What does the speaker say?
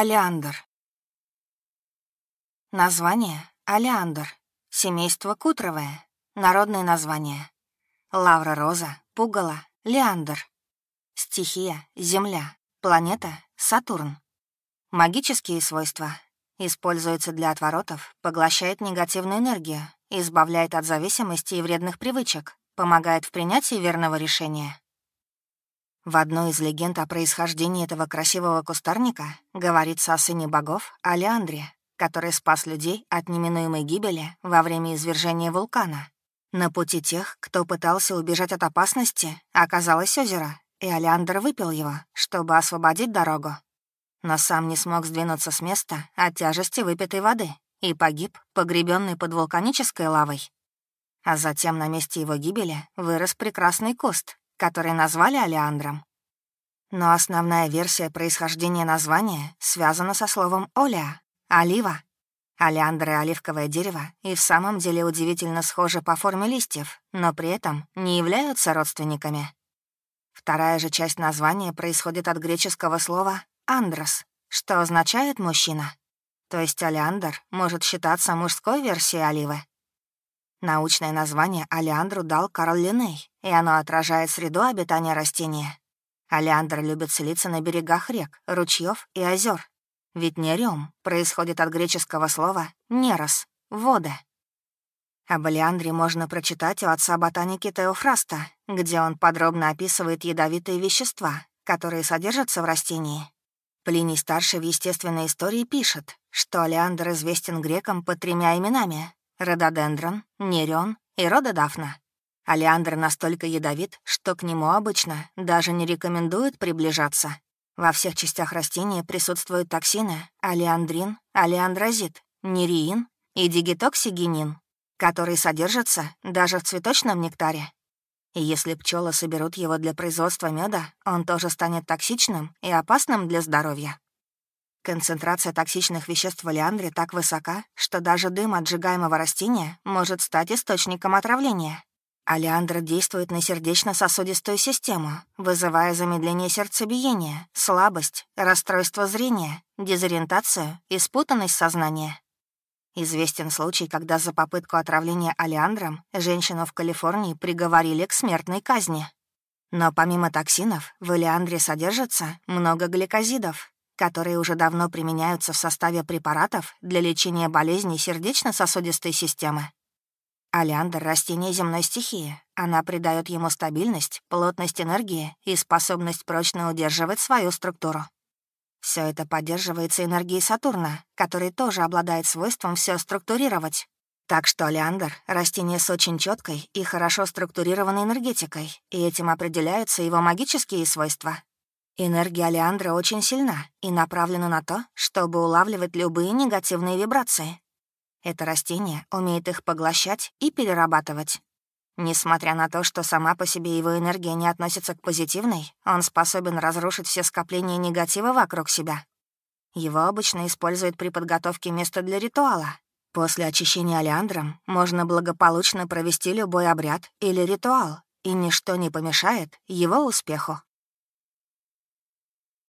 Алиандр. Название — Алиандр. Семейство кутровое. Народное название. Лавра роза, пугало, леандр. Стихия — Земля. Планета — Сатурн. Магические свойства. Используется для отворотов, поглощает негативную энергию, избавляет от зависимости и вредных привычек, помогает в принятии верного решения. В одной из легенд о происхождении этого красивого кустарника говорится о сыне богов Алиандре, который спас людей от неминуемой гибели во время извержения вулкана. На пути тех, кто пытался убежать от опасности, оказалось озеро, и Алиандр выпил его, чтобы освободить дорогу. Но сам не смог сдвинуться с места от тяжести выпитой воды и погиб, погребенный под вулканической лавой. А затем на месте его гибели вырос прекрасный куст, который назвали Алиандром. Но основная версия происхождения названия связана со словом «оля» — «олива». Олеандр и оливковое дерево и в самом деле удивительно схожи по форме листьев, но при этом не являются родственниками. Вторая же часть названия происходит от греческого слова «андрос», что означает «мужчина». То есть олеандр может считаться мужской версией оливы. Научное название олеандру дал Карл Линней, и оно отражает среду обитания растения. Олеандр любит селиться на берегах рек, ручьев и озер, ведь нерем происходит от греческого слова «нерос» — «вода». Об Алиандре можно прочитать у отца ботаники Теофраста, где он подробно описывает ядовитые вещества, которые содержатся в растении. Плиний старший в естественной истории пишет, что Алиандр известен грекам под тремя именами — рододендрон, нерен и рододафна. Алиандр настолько ядовит, что к нему обычно даже не рекомендуют приближаться. Во всех частях растения присутствуют токсины алиандрин, алиандрозит, нериин и дигитоксигенин, которые содержатся даже в цветочном нектаре. И если пчелы соберут его для производства меда, он тоже станет токсичным и опасным для здоровья. Концентрация токсичных веществ в олеандре так высока, что даже дым отжигаемого растения может стать источником отравления. Алиандр действует на сердечно-сосудистую систему, вызывая замедление сердцебиения, слабость, расстройство зрения, дезориентацию и спутанность сознания. Известен случай, когда за попытку отравления алиандром женщину в Калифорнии приговорили к смертной казни. Но помимо токсинов, в алиандре содержится много гликозидов, которые уже давно применяются в составе препаратов для лечения болезней сердечно-сосудистой системы. Алиандр — растение земной стихии. Она придает ему стабильность, плотность энергии и способность прочно удерживать свою структуру. Все это поддерживается энергией Сатурна, который тоже обладает свойством все структурировать. Так что Алиандр — растение с очень четкой и хорошо структурированной энергетикой, и этим определяются его магические свойства. Энергия Алиандра очень сильна и направлена на то, чтобы улавливать любые негативные вибрации, это растение умеет их поглощать и перерабатывать. Несмотря на то, что сама по себе его энергия не относится к позитивной, он способен разрушить все скопления негатива вокруг себя. Его обычно используют при подготовке места для ритуала. После очищения алиандром можно благополучно провести любой обряд или ритуал, и ничто не помешает его успеху.